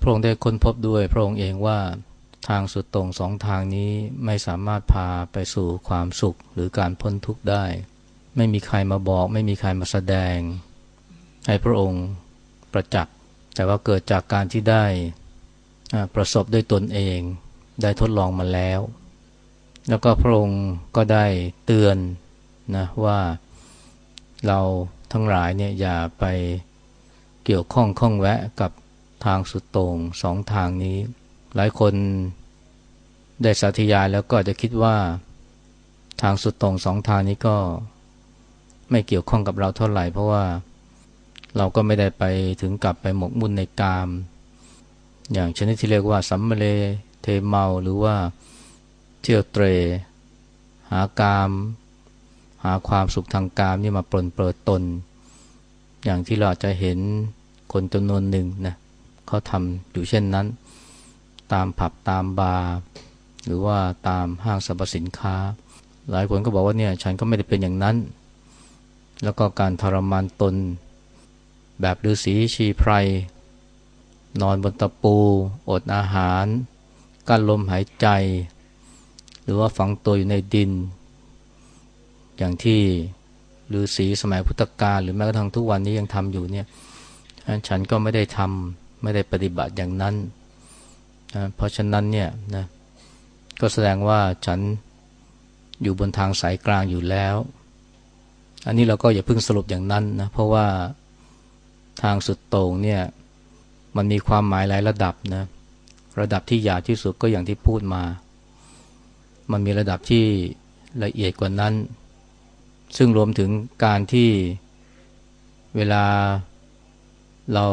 พระองค์ได้ค้นพบด้วยพระองค์เองว่าทางสุดตรงสองทางนี้ไม่สามารถพาไปสู่ความสุขหรือการพ้นทุกข์ได้ ไม่มีใครมาบอก ไม่มีใครมาแสดง ให้พระองค์ประจักษ์แต่ว่าเกิดจากการที่ได้ประสบด้วยตนเอง ได้ทดลองมาแล้ว แล้วก็พระองค์ก็ได้เตือนนะว่าเราทั้งหลายเนี่ยอย่าไปเกี่ยวข้องข้องแวะกับ ทางสุดโต่งสองทางนี้ หลายคนได้สาธยายแล้วก็จะคิดว่าทางสุดโต่งสองทางนี้ก็ไม่เกี่ยวข้องกับเราเท่าไหร่ เพราะว่าเราก็ไม่ได้ไปถึงกับไปหมกมุ่นในกาม อย่างชนิดที่เรียกว่าสัมมเลเทเมาหรือว่าเที่ยวเตร หากาม หาความสุขทางกามนี่มาปลนเปิดตน อย่างที่เราจะเห็นคนจำนวนหนึ่งนะ เขาทำอยู่เช่นนั้น ตามผับตามบาร์หรือว่าตามห้างสรรพสินค้า หลายคนก็บอกว่าเนี่ยฉันก็ไม่ได้เป็นอย่างนั้น แล้วก็การทรมานตน แบบฤาษีชีไพร นอนบนตะปู อดอาหารกั้นลมหายใจ หรือว่าฝังตัวอยู่ในดิน อย่างที่ฤาษีสมัยพุทธกาลหรือแม้กระทั่งทุกวันนี้ยังทำอยู่เนี่ยฉันก็ไม่ได้ทำ ไม่ได้ปฏิบัติอย่างนั้นเพราะฉะนั้นเนี่ยนะก็แสดงว่าฉันอยู่บนทางสายกลางอยู่แล้ว อันนี้เราก็อย่าเพิ่งสรุปอย่างนั้นนะเพราะว่าทางสุดโต่งเนี่ยมันมีความหมายหลายระดับนะระดับที่หยาบที่สุดก็อย่างที่พูดมา มันมีระดับที่ละเอียดกว่านั้น ซึ่งรวมถึงการที่เวลาเรา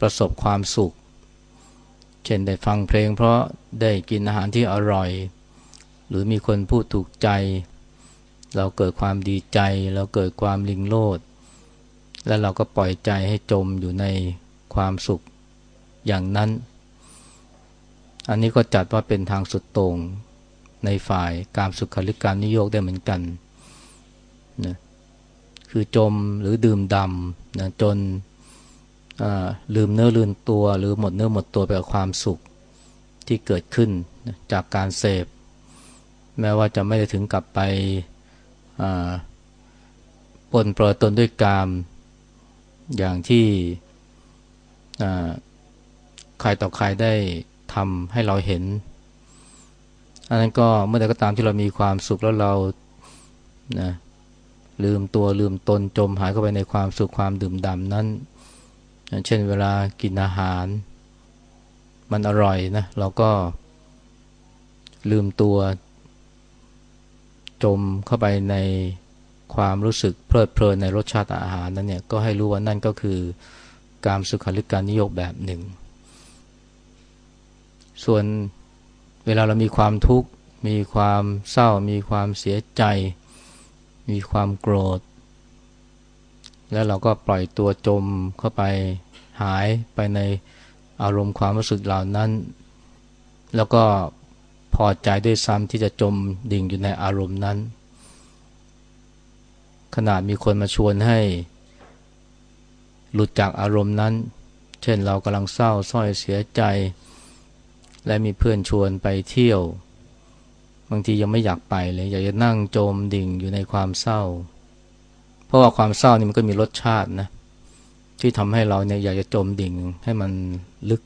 ประสบความสุข เช่นได้ฟังเพลงเพราะได้กินอาหารที่อร่อย หรือมีคนพูดถูกใจ เราเกิดความดีใจ เราเกิดความลิงโลด แล้วเราก็ปล่อยใจให้จมอยู่ในความสุขอย่างนั้น อันนี้ก็จัดว่าเป็นทางสุดต่งในฝ่ายการสุขลิการนิโยกได้เหมือนกันนะคือจมหรือดื่มดำนะจน ลืมเนื้อลืมตัว หรือหมดเนื้อหมดตัวไปกับความสุขที่เกิดขึ้นจากการเสพ แม้ว่าจะไม่ได้ถึงกับไปปนเปื้อตนด้วยกาม อย่างที่ใครต่อใครได้ทำให้เราเห็น อันนั้นก็เมื่อใดก็ตามที่เรามีความสุขแล้วเรานะลืมตัวลืมตนจมหายเข้าไปในความสุขความดื่มด่ำนั้น เช่นเวลากินอาหาร มันอร่อยนะเราก็ลืมตัว จมเข้าไปในความรู้สึกเพลิดเพลินในรสชาติอาหารนั้นเนี่ยก็ให้รู้ว่านั่นก็คือการสุขาริการนิยมแบบหนึ่ง ส่วนเวลาเรามีความทุกข์ มีความเศร้า มีความเสียใจ มีความโกรธ แล้วเราก็ปล่อยตัวจมเข้าไปหายไปในอารมณ์ความรู้สึกเหล่านั้น แล้วก็พอใจด้วยซ้ำที่จะจมดิ่งอยู่ในอารมณ์นั้น ขนาดมีคนมาชวนให้ หลุดจากอารมณ์นั้น เช่นเรากำลังเศร้าส้อยเสียใจ และมีเพื่อนชวนไปเที่ยว บางทียังไม่อยากไปเลย อยากจะนั่งจมดิ่งอยู่ในความเศร้า เพราะว่าความเศร้านี่มันก็มีรสชาตินะที่ทำให้เราเนี่ยอยากจะจมดิ่ง ให้มันลึก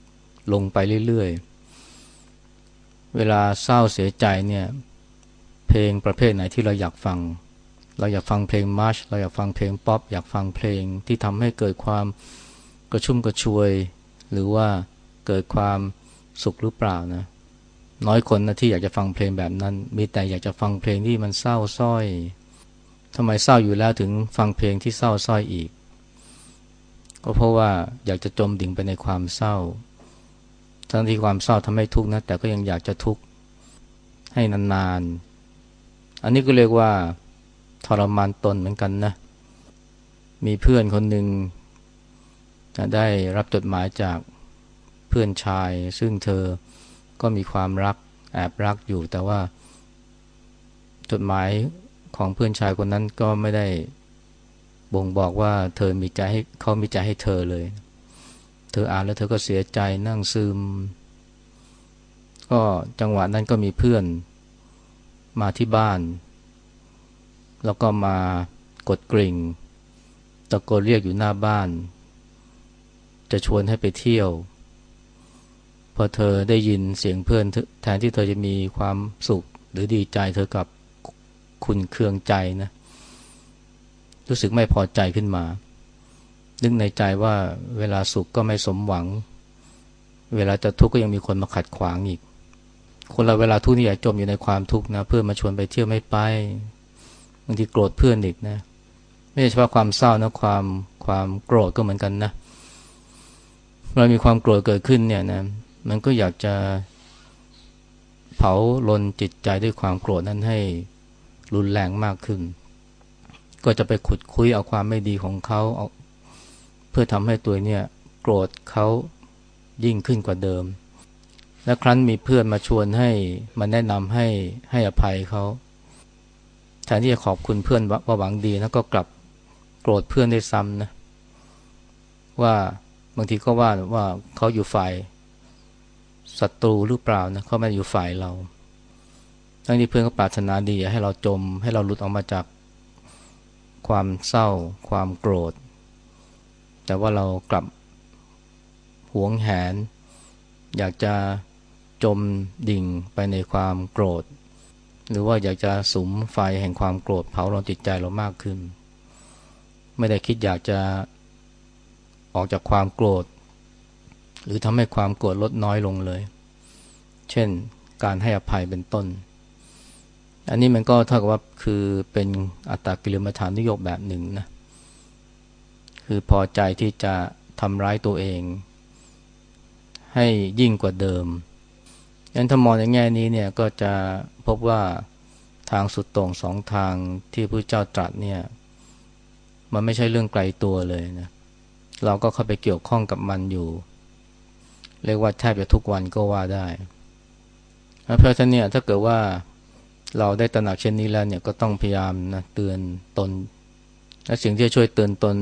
ลงไปเรื่อยๆ เวลาเศร้าเสียใจเนี่ย เพลงประเภทไหนที่เราอยากฟัง เราอยากฟังเพลงมาร์ชเราอยากฟังเพลงป๊อปอยากฟังเพลงที่ทำให้เกิดความกระชุ่มกระชวย หรือว่าเกิดความสุขหรือเปล่านะน้อยคนนะที่อยากจะฟังเพลงแบบนั้น มีแต่อยากจะฟังเพลงที่มันเศร้าส้อย ทำไมเศร้าอยู่แล้วถึงฟังเพลงที่เศร้าส้อยอีก ก็เพราะว่าอยากจะจมดิ่งไปในความเศร้า ทั้งที่ความเศร้าทำให้ทุกข์นะ แต่ก็ยังอยากจะทุกข์ให้นานๆ อันนี้ก็เรียกว่าทรมานตนเหมือนกันนะ มีเพื่อนคนหนึ่งได้รับจดหมายจากเพื่อนชาย ซึ่งเธอก็มีความรักแอบรักอยู่แต่ว่า จดหมาย ของเพื่อนชายคนนั้นก็ไม่ได้บ่งบอกว่าเธอมีใจให้เขามีใจให้เธอเลย เธออ่านแล้วเธอก็เสียใจนั่งซึม ก็จังหวะนั้นก็มีเพื่อนมาที่บ้าน แล้วก็มากดกริ่ง ตะโกนเรียกอยู่หน้าบ้าน จะชวนให้ไปเที่ยว พอเธอได้ยินเสียงเพื่อนแทนที่เธอจะมีความสุขหรือดีใจเธอกับ คุณเคืองใจนะ รู้สึกไม่พอใจขึ้นมา นึกในใจว่าเวลาสุขก็ไม่สมหวัง เวลาจะทุกข์ก็ยังมีคนมาขัดขวางอีก คนเราเวลาทุกข์นี่อยากจมอยู่ในความทุกข์นะ เพื่อนมาชวนไปเที่ยวไม่ไปบางทีโกรธเพื่อนอีกนะ ไม่ใช่เฉพาะความเศร้านะความความโกรธก็เหมือนกันนะเรามีความโกรธเกิดขึ้นเนี่ยนะมันก็อยากจะเผาลนจิตใจด้วยความโกรธนั้นให้ รุนแรงมากขึ้น ก็จะไปขุดคุยเอาความไม่ดีของเขาเอาเพื่อทำให้ตัวเนี่ยโกรธเขายิ่งขึ้นกว่าเดิม และครั้นมีเพื่อนมาชวนให้มาแนะนำให้ให้อภัยเขาแทนที่จะขอบคุณเพื่อนว่าหวังดีนะก็กลับโกรธเพื่อนได้ซ้ำนะว่าบางทีก็ว่าว่าเขาอยู่ฝ่ายศัตรูหรือเปล่านะเขาไม่อยู่ฝ่ายเรา ทั้งที่เพื่อนก็ปรารถนาดีให้เราจม ให้เราหลุดออกมาจากความเศร้า ความโกรธ แต่ว่าเรากลับหวงแหน อยากจะจมดิ่งไปในความโกรธ หรือว่าอยากจะสุมไฟแห่งความโกรธเผาเราจิตใจเรามากขึ้น ไม่ได้คิดอยากจะออกจากความโกรธ หรือทำให้ความโกรธลดน้อยลงเลย เช่น การให้อภัยเป็นต้น อันนี้มันก็เท่ากับว่าคือเป็นอัตตกิลมัฐานนิยมแบบหนึ่งนะคือพอใจที่จะทำร้ายตัวเอง ให้ยิ่งกว่าเดิมยันถ้ามองในแง่นี้เนี่ยก็จะพบว่าทางสุดตรงสองทางที่พระเจ้าตรัสเนี่ยมันไม่ใช่เรื่องไกลตัวเลยนะเราก็เข้าไปเกี่ยวข้องกับมันอยู่ เรียกว่าแทบจะทุกวันก็ว่าได้เพราะฉะนั้นเนี่ยถ้าเกิดว่า เราได้ตระหนักเช่นนี้แล้วเนี่ยก็ต้องพยายามนะเตือนตน และสิ่งที่จะช่วยเตือนตน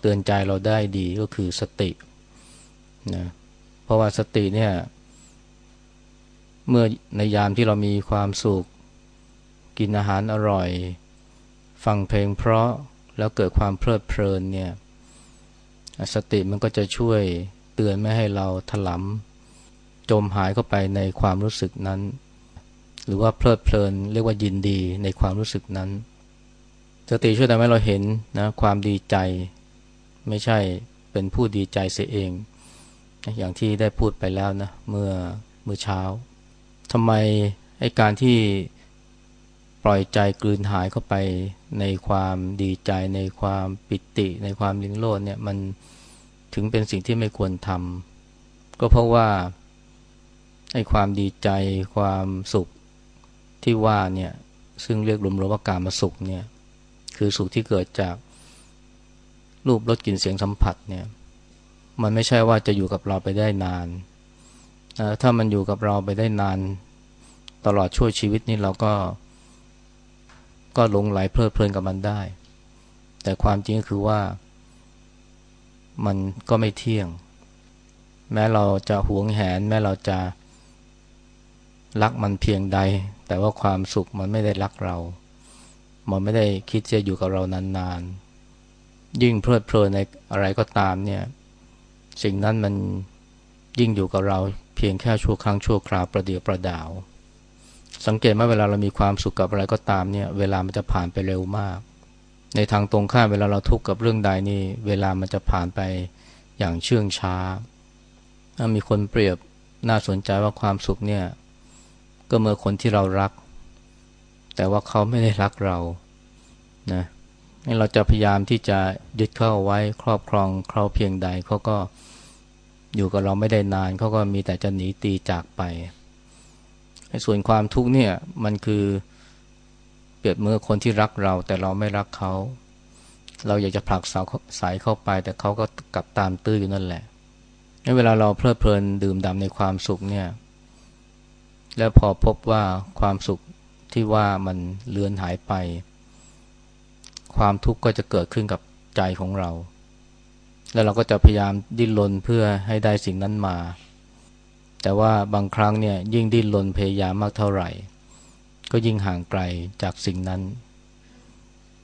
เตือนใจเราได้ดีก็คือสตินะเพราะว่าสติเนี่ยเมื่อในยามที่เรามีความสุข กินอาหารอร่อย ฟังเพลงเพราะแล้วเกิดความเพลิดเพลินเนี่ยสติมันก็จะช่วยเตือนไม่ให้เราถลำจมหายเข้าไปในความรู้สึกนั้น หรือว่าเพลิดเพลิน เรียกว่ายินดีในความรู้สึกนั้น สติช่วยทำให้เราเห็นนะความดีใจ ไม่ใช่เป็นผู้ดีใจเสียเอง อย่างที่ได้พูดไปแล้วนะเมื่อเมื่อเช้าทำไมไอ้การที่ปล่อยใจกลืนหายเข้าไปในความดีใจ ในความปิติ ในความลิงโลดเนี่ยมันถึงเป็นสิ่งที่ไม่ควรทำก็เพราะว่าไอ้ความดีใจความสุข ที่ว่าเนี่ยซึ่งเรียกรวมๆว่าการมาสุขเนี่ยคือสุขที่เกิดจากรูปรสกลิ่นเสียงสัมผัสเนี่ยมันไม่ใช่ว่าจะอยู่กับเราไปได้นานถ้ามันอยู่กับเราไปได้นานตลอดช่วชีวิตนี้เราก็ ก็หลงไหลเพลิดเพลินกับมันได้ แต่ความจริงก็คือว่า มันก็ไม่เที่ยง แม้เราจะหวงแหน แม้เราจะรักมันเพียงใด แต่ว่าความสุขมันไม่ได้รักเรา มันไม่ได้คิดจะอยู่กับเรานานๆ ยิ่งเพลิดเพลินในอะไรก็ตามเนี่ย สิ่งนั้นมันยิ่งอยู่กับเราเพียงแค่ชั่วครั้งชั่วคราวประเดียวประดาว สังเกตไหมเวลาเรามีความสุขกับอะไรก็ตามเนี่ย เวลามันจะผ่านไปเร็วมาก ในทางตรงข้ามเวลาเราทุกข์กับเรื่องใดนี่ เวลามันจะผ่านไปอย่างเชื่องช้า มีคนเปรียบน่าสนใจว่าความสุขเนี่ย ก็เมื่อคนที่เรารัก แต่ว่าเขาไม่ได้รักเรานะเเราจะพยายามที่จะยึดเข้าไว้ครอบครองเขาเพียงใดเขาก็อยู่กับเราไม่ได้นานเขาก็มีแต่จะหนีตีจากไปส่วนความทุกข์เนี่ยมันคือเปรียบเมื่อคนที่รักเรา แต่เราไม่รักเขา เราอยากจะผลักเสาสายเข้าไป แต่เขาก็กลับตามตื้ออยู่นั่นแหละเวลาเราเพลิดเพลินดื่มด่ำในความสุขเนี่ย แล้วพอพบว่าความสุขที่ว่ามันเลือนหายไป ความทุกข์ก็จะเกิดขึ้นกับใจของเรา แล้วเราก็จะพยายามดิ้นรนเพื่อให้ได้สิ่งนั้นมา แต่ว่าบางครั้งเนี่ยยิ่งดิ้นรนพยายามมากเท่าไหร่ ก็ยิ่งห่างไกลจากสิ่งนั้น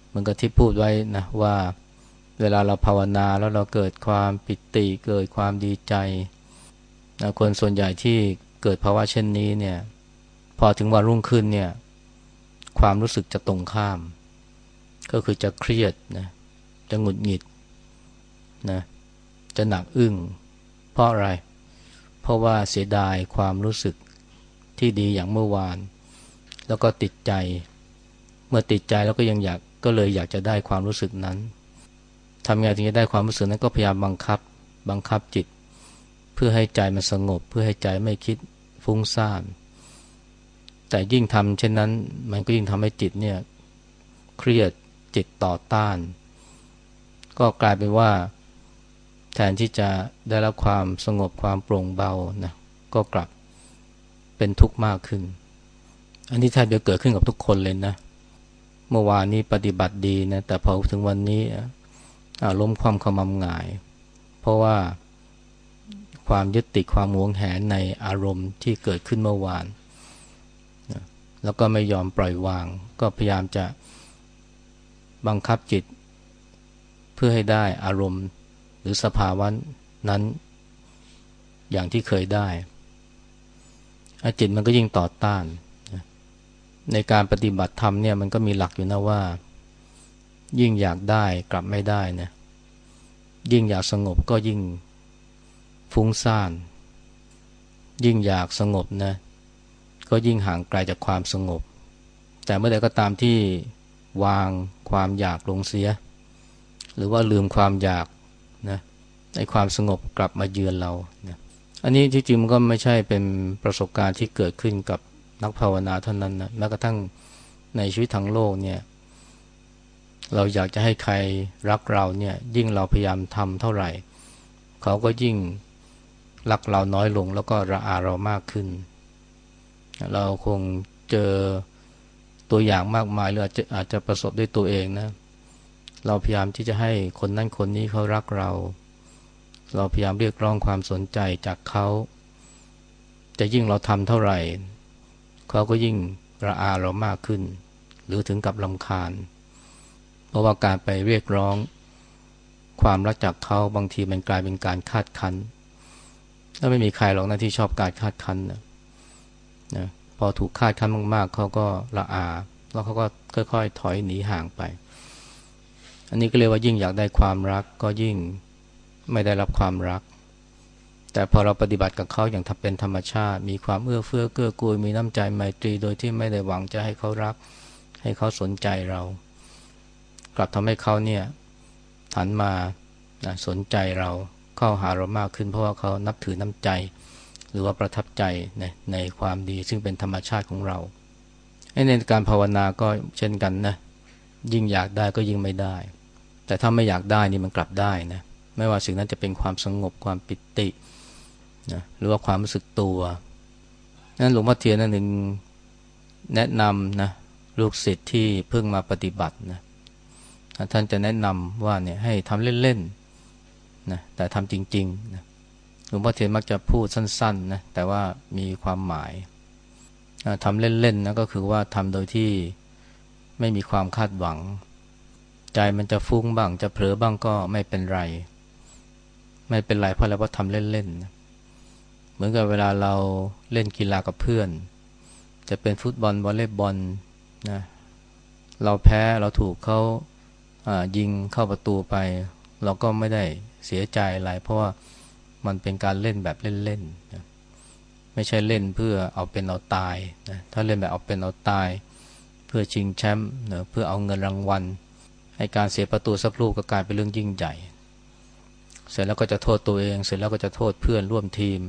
เหมือนกับที่พูดไว้นะว่าเวลาเราภาวนาแล้วเราเกิดความปิติเกิดความดีใจนะคนส่วนใหญ่ที่ เกิดภาวะเช่นนี้เนี่ยพอถึงวันรุ่งขึ้นเนี่ยความรู้สึกจะตรงข้าม ก็คือจะเครียดนะจะหงุดหงิดนะจะหนักอึ้งเพราะอะไร เพราะว่าเสียดายความรู้สึกที่ดีอย่างเมื่อวาน แล้วก็ติดใจ เมื่อติดใจแล้วก็ยังอยากก็เลยอยากจะได้ความรู้สึกนั้นทำไงถึงจะได้ความรู้สึกนั้นก็พยายามบังคับ บังคับจิต เพื่อให้ใจมันสงบ เพื่อให้ใจไม่คิด ฟุ้งซ่าน แต่ยิ่งทำเช่นนั้น มันก็ยิ่งทำให้จิตเนี่ยเครียดจิตต่อต้าน ก็กลายเป็นว่า แทนที่จะได้รับความสงบความโปร่งเบานะก็กลับเป็นทุกข์มากขึ้น อันนี้แทบจะเกิดขึ้นกับทุกคนเลยนะ เมื่อวานนี้ปฏิบัติดีนะแต่พอถึงวันนี้ล้มความขมำหงาย เพราะว่า ความยึดติดความหวงแหนในอารมณ์ที่เกิดขึ้นเมื่อวานแล้วก็ไม่ยอมปล่อยวาง ก็พยายามจะบังคับจิต เพื่อให้ได้อารมณ์หรือสภาวะนั้นอย่างที่เคยได้จิตมันก็ยิ่งต่อต้าน ในการปฏิบัติธรรมเนี่ยมันก็มีหลักอยู่นะว่า ยิ่งอยากได้กลับไม่ได้นะยิ่งอยากสงบก็ยิ่ง ฟุ้งซ่าน ยิ่งอยากสงบนะ ก็ยิ่งห่างไกลจากความสงบ แต่เมื่อใดก็ตามที่วางความอยากลงเสีย หรือว่าลืมความอยากนะในความสงบกลับมาเยือนเรานะอันนี้ที่จริงมันก็ไม่ใช่เป็นประสบการณ์ที่เกิดขึ้นกับนักภาวนาเท่านั้นนะแม้กระทั่งในชีวิตทั้งโลกเนี่ย เราอยากจะให้ใครรักเราเนี่ย ยิ่งเราพยายามทำเท่าไหร่ เขาก็ยิ่ง รักเราน้อยลงแล้วก็ระอาเรามากขึ้น เราคงเจอตัวอย่างมากมายหรืออาจจะอาจจะประสบด้วยตัวเองนะ เราพยายามที่จะให้คนนั้นคนนี้เขารักเรา เราพยายามเรียกร้องความสนใจจากเขาจะยิ่งเราทำเท่าไหร่ เขาก็ยิ่งระอาเรามากขึ้น หรือถึงกับลำคาญ เพราะว่าการไปเรียกร้อง ความรักจากเขาบางทีมันกลายเป็นการคาดคั้น ถ้าไม่มีใครหรอกนะที่ชอบการคาดคั้นนะนะพอถูกคาดคั้นมากๆ เขาก็ละอา แล้วเขาก็ค่อยๆ ถอยหนีห่างไป อันนี้ก็เรียกว่ายิ่งอยากได้ความรักก็ยิ่งไม่ได้รับความรัก แต่พอเราปฏิบัติกับเขาอย่างเป็นธรรมชาติ มีความเอื้อเฟื้อเกื้อกูล มีน้ำใจไมตรี โดยที่ไม่ได้หวังจะให้เขารัก ให้เขาสนใจเรา กลับทำให้เขาเนี่ยหันมานะสนใจเรา เข้าหาเรามากขึ้น เพราะว่าเขานับถือน้ำใจ หรือว่าประทับใจในในความดีซึ่งเป็นธรรมชาติของเราในการภาวนาก็เช่นกันนะยิ่งอยากได้ก็ยิ่งไม่ได้ แต่ถ้าไม่อยากได้นี่มันกลับได้นะไม่ว่าสิ่งนั้นจะเป็นความสงบความปิตินะหรือว่าความรู้สึกตัวนั้นหลวงพ่อเทียนนั่นหนึ่งแนะนำนะลูกศิษย์ที่เพิ่งมาปฏิบัตินะท่านจะแนะนำว่าเนี่ยให้ทำเล่นๆ นะแต่ทำจริงๆนะหลวงพ่อเทียนมักจะพูดสั้นๆนะแต่ว่ามีความหมายทำเล่นๆนะก็คือว่าทำโดยที่ไม่มีความคาดหวัง ใจมันจะฟุ้งบ้าง จะเผลอบ้างก็ไม่เป็นไร ไม่เป็นไรเพราะเราก็ทำเล่นๆเหมือนกับเวลาเราเล่นกีฬากับเพื่อน จะเป็นฟุตบอลวอลเลย์บอลนะเราแพ้เราถูกเขายิงเข้าประตูไป เราก็ไม่ได้ เสียใจอะไร เพราะว่ามันเป็นการเล่นแบบเล่นๆนะไม่ใช่เล่นเพื่อเอาเป็นเอาตายนะถ้าเล่นแบบเอาเป็นเอาตาย เพื่อชิงแชมป์นะเพื่อเอาเงินรางวัลให้การเสียประตูสักลูกก็กลายเป็นเรื่องยิ่งใหญ่ เสร็จแล้วก็จะโทษตัวเอง เสร็จแล้วก็จะโทษเพื่อนร่วมทีม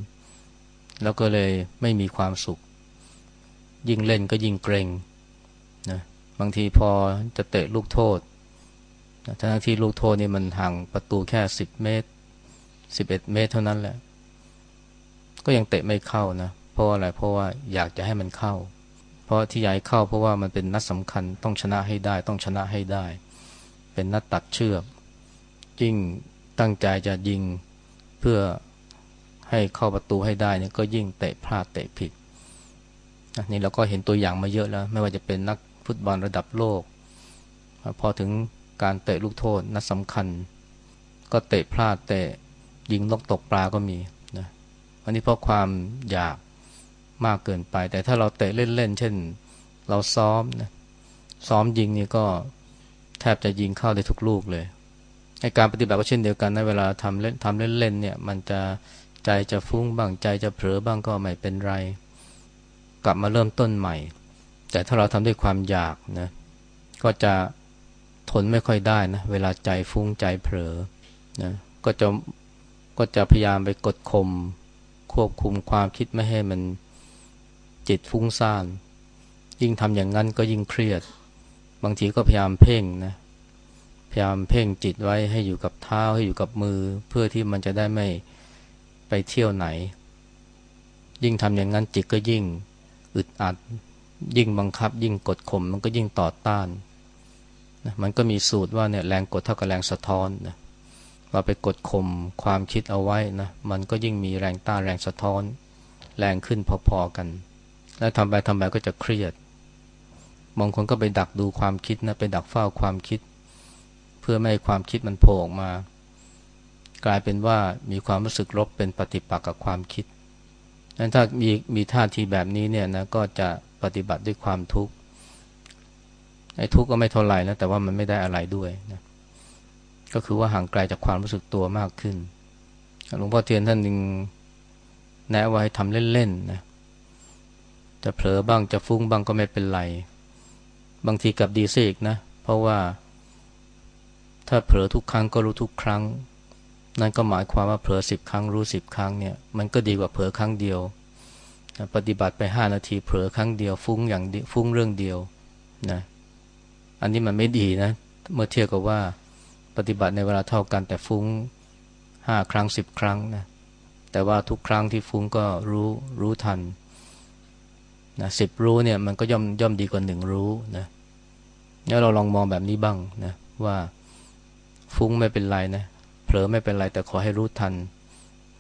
แล้วก็เลยไม่มีความสุข ยิ่งเล่นก็ยิ่งเกรงนะบางทีพอจะเตะลูกโทษ ทั้งที่ลูกโทษนี่มันห่างประตูแค่สิบเมตรสิบเอ็ดเมตรเท่านั้นแหละ ก็ยังเตะไม่เข้านะ เพราะอะไรเพราะว่าอยากจะให้มันเข้า เพราะที่อยากเข้าเพราะว่ามันเป็นนัดสำคัญต้องชนะให้ได้ ต้องชนะให้ได้ เป็นนัดตัดเชือกยิ่งตั้งใจจะยิงเพื่อให้เข้าประตูให้ได้เนี่ยก็ยิ่งเตะพลาดเตะผิดนี่เราก็เห็นตัวอย่างมาเยอะแล้ว ไม่ว่าจะเป็นนักฟุตบอลระดับโลก พอถึง การเตะลูกโทษนัดสำคัญ ก็เตะพลาดเตะยิงลกตกปลาก็มีนะอันนี้เพราะความอยากมากเกินไป แต่ถ้าเราเตะเล่นๆเช่น เราซ้อมนะซ้อมยิงนี่ก็แทบจะยิงเข้าได้ทุกลูกเลยในการปฏิบัติก็เช่นเดียวกันนะเวลาทำเล่นทำเล่นๆเนี่ยมันจะใจจะฟุ้งบ้างใจจะเผลอบ้างก็ไม่เป็นไร กลับมาเริ่มต้นใหม่ แต่ถ้าเราทำด้วยความอยากนะก็จะ นไม่ค่อยได้นะ เวลาใจฟุ้งใจเผลอนะก็จะก็จะพยายามไปกดข่มควบคุมความคิดไม่ให้มันจิตฟุ้งซ่าน ยิ่งทำอย่างนั้นก็ยิ่งเครียด บางทีก็พยายามเพ่งนะพยายามเพ่งจิตไว้ให้อยู่กับเท้าให้อยู่กับมือ เพื่อที่มันจะได้ไม่ไปเที่ยวไหน ยิ่งทำอย่างนั้นจิตก็ยิ่งอึดอัด ยิ่งบังคับ ยิ่งกดข่มมันก็ยิ่งต่อต้าน นะมันก็มีสูตรว่าเนี่ยแรงกดเท่ากับแรงสะท้อนนะเราไปกดข่มความคิดเอาไว้นะมันก็ยิ่งมีแรงต้านแรงสะท้อน แรงขึ้นพอๆกัน แล้วทำไปทำไปก็จะเครียดบางคนก็ไปดักดูความคิดนะไปดักเฝ้าความคิด เพื่อไม่ให้ความคิดมันโผล่ออกมา กลายเป็นว่ามีความรู้สึกลบเป็นปฏิปักษ์กับความคิดนั้นถ้ามีมีท่าทีแบบนี้เนี่ยนะก็จะปฏิบัติด้วยความทุกข์ ไอ้ทุกข์ก็ไม่เท่าไหร่นะแต่ว่ามันไม่ได้อะไรด้วยนะก็คือว่าห่างไกลจากความรู้สึกตัวมากขึ้นหลวงพ่อเทียนท่านหนึ่งแนะว่าให้ทำเล่นๆนะจะเผลอบ้างจะฟุ้งบ้างก็ไม่เป็นไร บางทีกับดีซะอีกนะ เพราะว่าถ้าเผลอทุกครั้งก็รู้ทุกครั้ง นั่นก็หมายความว่าเผลอสิบครั้งรู้สิบครั้งเนี่ยมันก็ดีกว่าเผลอครั้งเดียว ปฏิบัติไปห้านาทีเผลอครั้งเดียวฟุ้งอย่างฟุ้งเรื่องเดียวนะ อันนี้มันไม่ดีนะ เมื่อเทียบกับว่าปฏิบัติในเวลาเท่ากันแต่ฟุ้งห้าครั้งสิบครั้งนะแต่ว่าทุกครั้งที่ฟุ้งก็รู้รู้ทันนะสิบรู้เนี่ยมันก็ย่อมย่อมดีกว่าหนึ่งรู้นะแล้วเราลองมองแบบนี้บ้างนะว่าฟุ้งไม่เป็นไรนะเผลอไม่เป็นไรแต่ขอให้รู้ทัน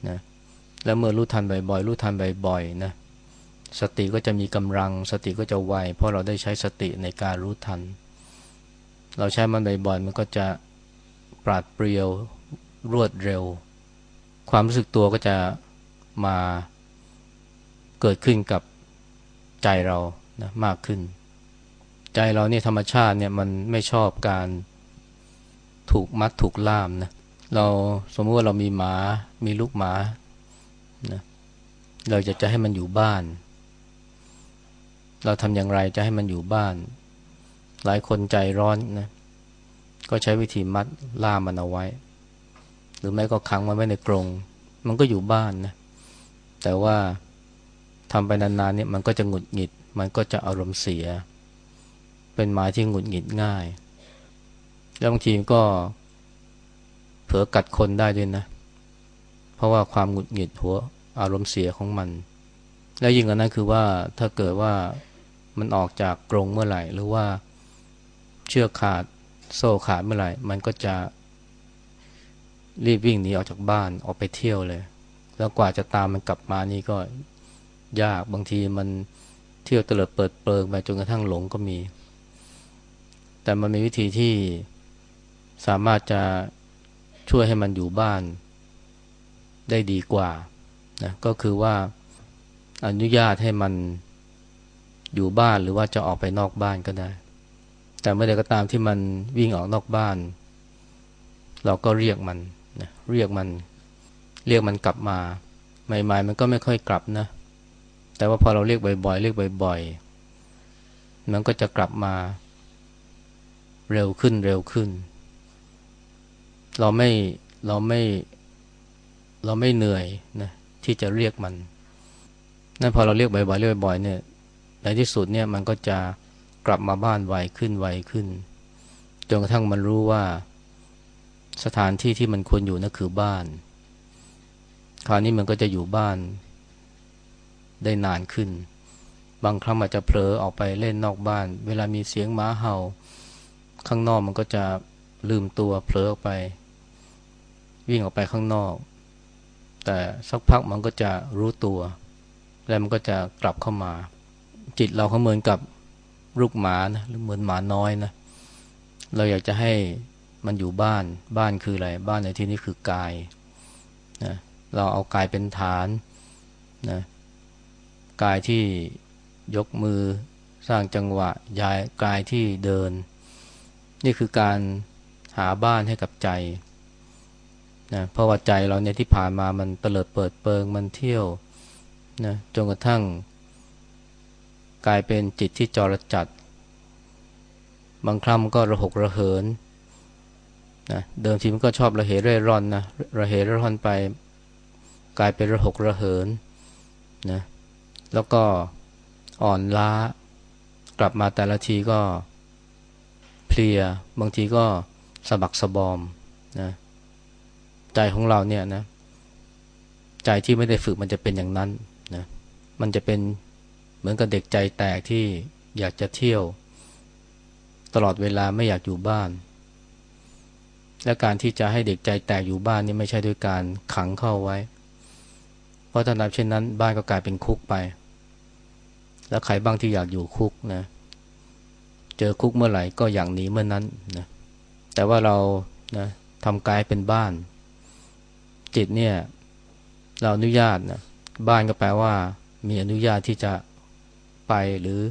นะแล้วเมื่อรู้ทันบ่อยๆรู้ทันบ่อยๆนะสติก็จะมีกำลัง สติก็จะไวเพราะเราได้ใช้สติในการรู้ทัน เราใช้มันบ่อยๆมันก็จะปราดเปรียวรวดเร็ว ความรู้สึกตัวก็จะมาเกิดขึ้นกับใจเรานะมากขึ้น ใจเราเนี่ยธรรมชาติเนี่ยมันไม่ชอบการถูกมัดถูกล่ามนะเราสมมติว่าเรามีหมามีลูกหมานะเราจะจะให้มันอยู่บ้าน เราทำอย่างไรจะให้มันอยู่บ้าน หลายคนใจร้อนนะก็ใช้วิธีมัดล่ามันเอาไว้ หรือไม่ก็ขังมันไว้ในกรง มันก็อยู่บ้านนะแต่ว่าทำไปนานๆเนี่ยมันก็จะหงุดหงิด มันก็จะอารมณ์เสีย เป็นหมาที่หงุดหงิดง่าย แล้วบางทีก็เผลอกัดคนได้ด้วยนะ เพราะว่าความหงุดหงิดหัวอารมณ์เสียของมัน แล้วยิ่งกว่านั้นคือว่าถ้าเกิดว่ามันออกจากกรงเมื่อไหร่ หรือว่า เชือกขาดโซ่ขาดเมื่อไหร่ มันก็จะรีบวิ่งหนีออกจากบ้านออกไปเที่ยวเลย แล้วกว่าจะตามมันกลับมานี่ก็ยากบางทีมันเที่ยวเตลิดเปิดเปิงไปจนกระทั่งหลงก็มี แต่มันมีวิธีที่สามารถจะช่วยให้มันอยู่บ้านได้ดีกว่านะก็คือว่าอนุญาตให้มันอยู่บ้านหรือว่าจะออกไปนอกบ้านก็ได้ แต่เมื่อใดก็ตามที่มันวิ่งออกนอกบ้าน เราก็เรียกมันนะเรียกมันเรียกมันกลับมาใหม่ๆมันก็ไม่ค่อยกลับนะ แต่ว่าพอเราเรียกบ่อยๆเรียกบ่อย ๆ มันก็จะกลับมาเร็วขึ้นเร็วขึ้น เราไม่เราไม่เราไม่เหนื่อยนะที่จะเรียกมันนั่นพอเราเรียกบ่อยๆเรียกบ่อยๆเนี่ยในที่สุดเนี่ยมันก็จะ กลับมาบ้านไวขึ้นไวขึ้น จนกระทั่งมันรู้ว่า สถานที่ที่มันควรอยู่นั่นคือบ้าน คราวนี้มันก็จะอยู่บ้านได้นานขึ้น บางครั้งอาจจะเผลอออกไปเล่นนอกบ้าน เวลามีเสียงหมาเห่า ข้างนอกมันก็จะลืมตัวเผลอออกไป วิ่งออกไปข้างนอก แต่สักพักมันก็จะรู้ตัว แล้วมันก็จะกลับเข้ามา จิตเราเขาเหมือนกับ ลูกหมานะหรือเหมือนหมาน้อยนะเราอยากจะให้มันอยู่บ้านบ้านคืออะไร บ้านในที่นี้คือกายนะเราเอากายเป็นฐานนะกายที่ยกมือสร้างจังหวะย้ายกายที่เดิน นี่คือการหาบ้านให้กับใจนะเพราะว่าใจเราเนี่ยที่ผ่านมามันเตลิดเปิดเปิงมันเที่ยวนะจนกระทั่ง กลายเป็นจิตที่จรจัด บางครั้งมันก็ระหกระเหินนะเดิมทีมันก็ชอบระเหเร่ร่อนนะระเหเร่ร่อนไป กลายเป็นระหกระเหินนะแล้วก็อ่อนล้ากลับมาแต่ละทีก็เพลีย บางทีก็สะบักสะบอมนะใจของเราเนี่ยนะใจที่ไม่ได้ฝึกมันจะเป็นอย่างนั้นนะมันจะเป็น มือนกับเด็กใจแตกที่อยากจะเที่ยว ตลอดเวลาไม่อยากอยู่บ้าน และการที่จะให้เด็กใจแตกอยู่บ้านนี่ไม่ใช่ด้วยการขังเข้าไว้ เพราะถ้านับเช่นนั้น บ้านก็กลายเป็นคุกไป แล้วใครบ้างที่อยากอยู่คุกนะ เจอคุกเมื่อไหร่ก็อยากหนีเมื่อนนั้นนะแต่ว่าเรานะทำกายเป็นบ้าน จิตเนี่ย เราอนุญาตนะบ้านก็แปลว่า มีอนุญาตที่จะ ไปหรือ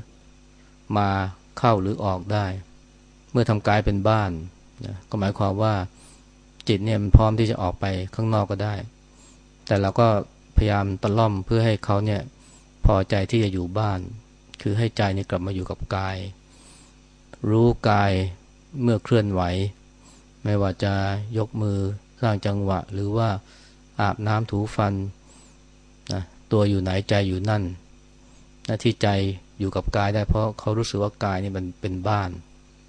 มาเข้าหรือออกได้ เมื่อทำกายเป็นบ้านนะก็หมายความว่าจิตเนี่ยมันพร้อมที่จะออกไปข้างนอกก็ได้ แต่เราก็พยายามตะล่อมเพื่อให้เขาเนี่ยพอใจที่จะอยู่บ้าน คือให้ใจเนี่ยกลับมาอยู่กับกาย รู้กายเมื่อเคลื่อนไหว ไม่ว่าจะยกมือสร้างจังหวะ หรือว่าอาบน้ำถูฟันนะตัวอยู่ไหนใจอยู่นั่น นะที่ใจอยู่กับกายได้เพราะเขารู้สึกว่ากายนี่มันเป็นบ้าน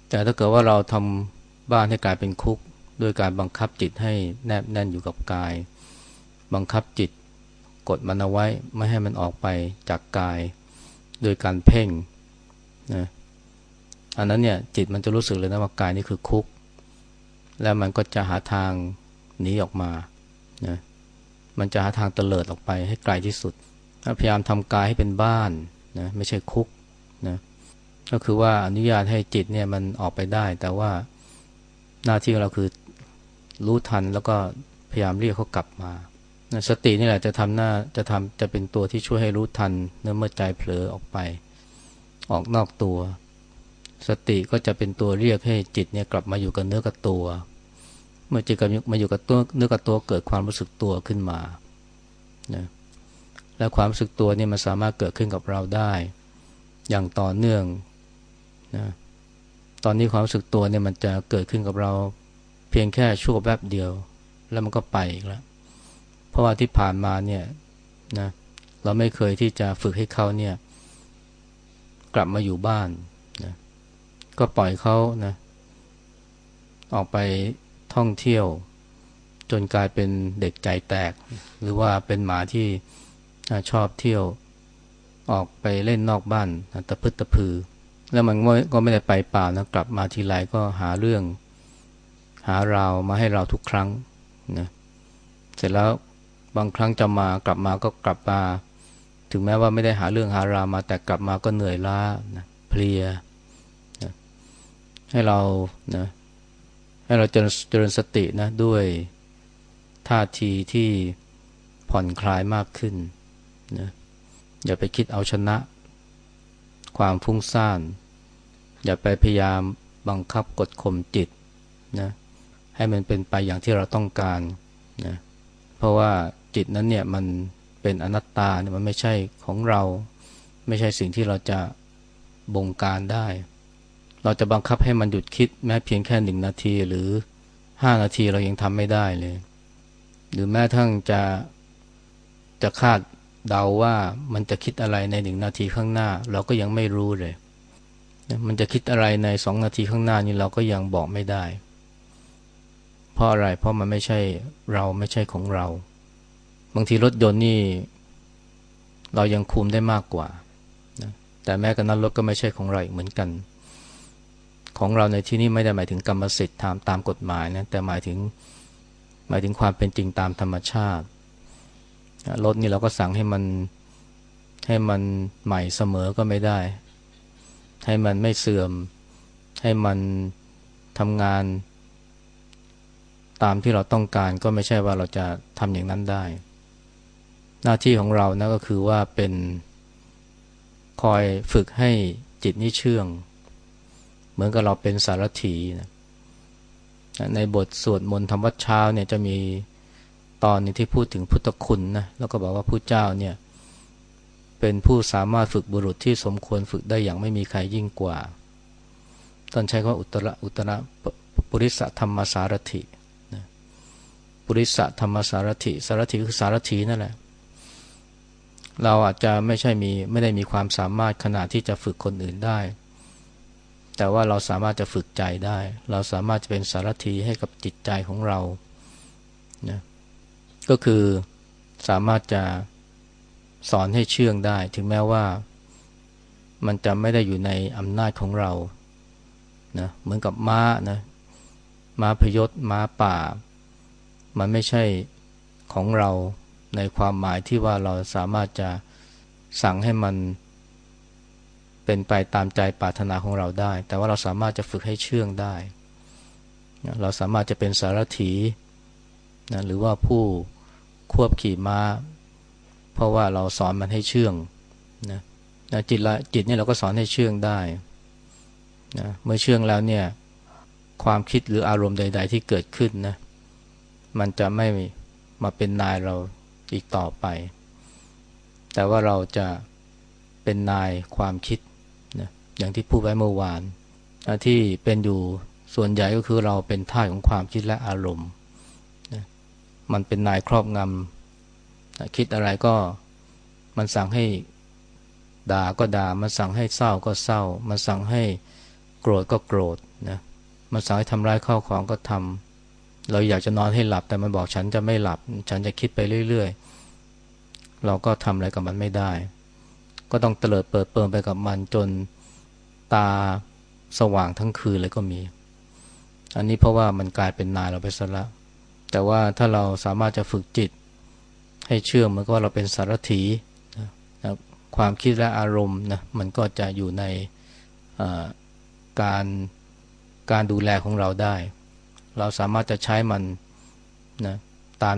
แต่ถ้าเกิดว่าเราทำบ้านให้กลายเป็นคุกด้วยการบังคับจิตให้แนบแน่นอยู่กับกาย บังคับจิตกดมันเอาไว้ไม่ให้มันออกไปจากกาย โดยการเพ่งนะอันนั้นเนี่ยจิตมันจะรู้สึกเลยนะว่ากายนี่คือคุก แล้วมันก็จะหาทางหนีออกมานะมันจะหาทางเตลิดออกไปให้ไกลที่สุด พยายามทำกายให้เป็นบ้านนะไม่ใช่คุกนะก็คือว่าอนุญาตให้จิตเนี่ยมันออกไปได้ แต่ว่าหน้าที่ของเราคือรู้ทันแล้วก็พยายามเรียกเขากลับมา สตินี่แหละจะทำหน้าจะทำจะเป็นตัวที่ช่วยให้รู้ทันเมื่อใจเผลอออกไป ออกนอกตัว สติก็จะเป็นตัวเรียกให้จิตเนี่ยกลับมาอยู่กับเนื้อกับตัว เมื่อจิตกลับมาอยู่กับตัวเนื้อกับตัวเกิดความรู้สึกตัวขึ้นมานะ และความรู้สึกตัวนี่มันสามารถเกิดขึ้นกับเราได้ อย่างต่อเนื่องนะตอนนี้ความรู้สึกตัวเนี่ยมันจะเกิดขึ้นกับเรา เพียงแค่ชั่วแป๊บเดียว แล้วมันก็ไปอีกแล้วเพราะว่าที่ผ่านมาเนี่ยนะเราไม่เคยที่จะฝึกให้เขาเนี่ย กลับมาอยู่บ้านก็ปล่อยเขานะ ออกไปท่องเที่ยว จนกลายเป็นเด็กใจแตก หรือว่าเป็นหมาที่ ชอบเที่ยวออกไปเล่นนอกบ้านตะพึดตะพือ แล้วมันก็ไม่ได้ไปเปล่านะกลับมาทีไรก็หาเรื่อง หาราวมาให้เราทุกครั้งนะเสร็จแล้วบางครั้งจะมากลับมาก็กลับมา ถึงแม้ว่าไม่ได้หาเรื่องหาราวมา แต่กลับมาก็เหนื่อยล้านะเพลียให้เรานะให้เราเจริญเจริญสตินะด้วยท่าทีที่ผ่อนคลายมากขึ้น นะอย่าไปคิดเอาชนะ ความฟุ้งซ่าน อย่าไปพยายามบังคับกดข่มจิตนะให้มันเป็นไปอย่างที่เราต้องการนะเพราะว่าจิตนั้นเนี่ยมันเป็นอนัตตาเนี่ยมันไม่ใช่ของเรา ไม่ใช่สิ่งที่เราจะบงการได้ เราจะบังคับให้มันหยุดคิดแม้เพียงแค่หนึ่งนาทีหรือห้านาทีเรายังทำไม่ได้เลย หรือแม้ทั้งจะจะคาด เดาว่ามันจะคิดอะไรในหนึ่งนาทีข้างหน้า เราก็ยังไม่รู้เลย มันจะคิดอะไรในสองนาทีข้างหน้านี่เราก็ยังบอกไม่ได้ เพราะอะไรเพราะมันไม่ใช่เราไม่ใช่ของเรา บางทีรถยนต์นี่ เรายังคุมได้มากกว่าแต่แม้กระนั้นรถก็ไม่ใช่ของเราอีกเหมือนกัน ของเราในที่นี้ไม่ได้หมายถึงกรรมสิทธิ์ตามตามกฎหมายนะแต่หมายถึงหมายถึงความเป็นจริงตามธรรมชาติ รถนี่เราก็สั่งให้มันให้มันใหม่เสมอก็ไม่ได้ ให้มันไม่เสื่อม ให้มันทำงาน ตามที่เราต้องการก็ไม่ใช่ว่าเราจะทำอย่างนั้นได้ หน้าที่ของเรานะก็คือว่าเป็นคอยฝึกให้จิตนี่เชื่อง เหมือนกับเราเป็นสารถีนะในบทสวดมนต์ธรรมวัดเช้าเนี่ยจะมี ตอนนึงที่พูดถึงพุทธคุณนะแล้วก็บอกว่าผู้เจ้าเนี่ยเป็นผู้สามารถฝึกบุรุษที่สมควรฝึกได้อย่างไม่มีใครยิ่งกว่าตอนใช้คำว่าอุตระอุตระปุริสธรรมสารถินะปุริสธรรมสารถิสารถิคือสารถีนั่นแหละเราอาจจะไม่ใช่มีไม่ได้มีความสามารถขนาดที่จะฝึกคนอื่นได้ แต่ว่าเราสามารถจะฝึกใจได้ เราสามารถจะเป็นสารถีให้กับจิตใจของเรานะ ก็คือสามารถจะสอนให้เชื่องได้ ถึงแม้ว่ามันจะไม่ได้อยู่ในอำนาจของเรานะเหมือนกับม้านะม้าพยศม้าป่า มันไม่ใช่ของเราในความหมายที่ว่าเราสามารถจะสั่งให้มันเป็นไปตามใจปรารถนาของเราได้ แต่ว่าเราสามารถจะฝึกให้เชื่องได้ เราสามารถจะเป็นสารถีนะหรือว่าผู้ ควบขี่ม้า เพราะว่าเราสอนมันให้เชื่องนะจิตละจิตเนี่ยเราก็สอนให้เชื่องได้นะเมื่อเชื่องแล้วเนี่ยความคิดหรืออารมณ์ใด ๆ ที่เกิดขึ้นนะมันจะไม่มาเป็นนายเราอีกต่อไป แต่ว่าเราจะเป็นนายความคิดนะอย่างที่พูดไว้เมื่อวานที่เป็นอยู่ส่วนใหญ่ก็คือเราเป็นท่าของความคิดและอารมณ์ มันเป็นนายครอบงำคิดอะไรก็มันสั่งให้ด่าก็ด่า มันสั่งให้เศร้าก็เศร้า มันสั่งให้โกรธก็โกรธนะมันสั่งให้ทำร้ายข้าวของก็ทำเราอยากจะนอนให้หลับ แต่มันบอกฉันจะไม่หลับ ฉันจะคิดไปเรื่อย ๆ เราก็ทำอะไรกับมันไม่ได้ ก็ต้องเตลิดเปิดเปิงไปกับมันจนตาสว่างทั้งคืนเลยก็มี อันนี้เพราะว่ามันกลายเป็นนายเราไปซะแล้ว แต่ว่าถ้าเราสามารถจะฝึกจิต ให้เชื่อมันก็เราเป็นสารถีนะความคิดและอารมณ์นะมันก็จะอยู่ในการการดูแลของเราได้ เราสามารถจะใช้มันนะตาม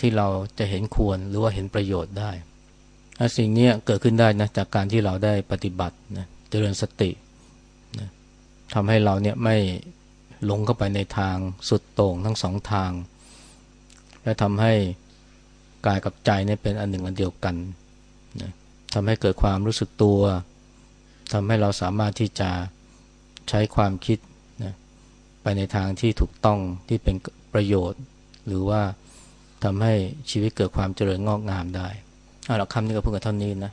ที่เราจะเห็นควรหรือว่าเห็นประโยชน์ได้ สิ่งนี้เกิดขึ้นได้นะจากการที่เราได้ปฏิบัตินะเจริญสตินะทำให้เราเนี่ยไม่ หลงเข้าไปในทางสุดโต่งทั้งสองทาง และทำให้กายกับใจเนี่ยเป็นอันหนึ่งอันเดียวกันนะทำให้เกิดความรู้สึกตัวทำให้เราสามารถที่จะใช้ความคิดนะไปในทางที่ถูกต้องที่เป็นประโยชน์ หรือว่าทำให้ชีวิตเกิดความเจริญงอกงามได้เอาละคำนี้ก็เพิ่งกับเท่านี้นะ